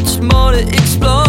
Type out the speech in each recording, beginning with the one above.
much more to explore.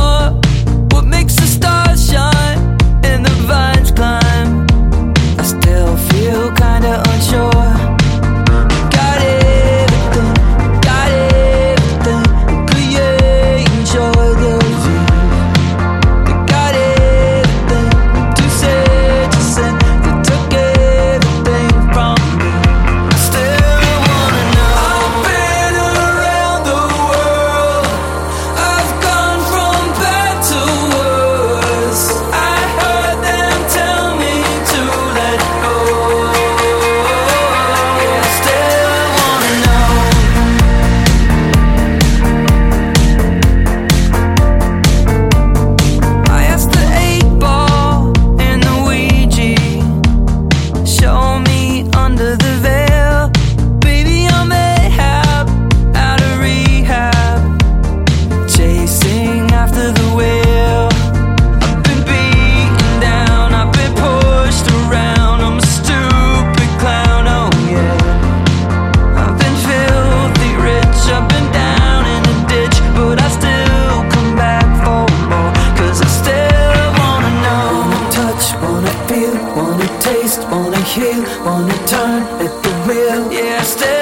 Feel, wanna taste, wanna heal, wanna turn at the wheel. Yeah, stay.